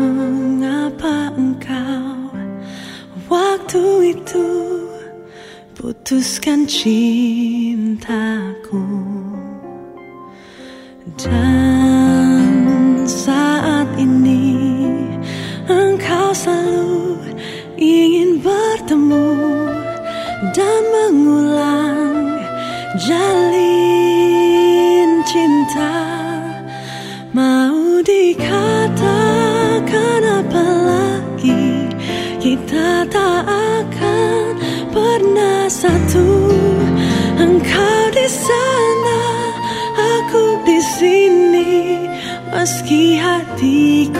Mengapa engkau waktu itu putuskan cintaku? Dan saat ini engkau selalu ingin bertemu dan mengulang jalin dikatakan apa lagi kita tak akan pernah satu. Engkau di sana aku di sini. Meski hatiku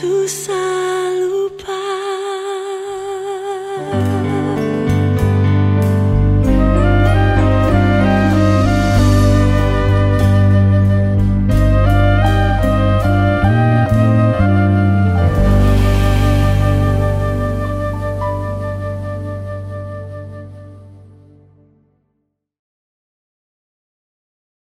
to say.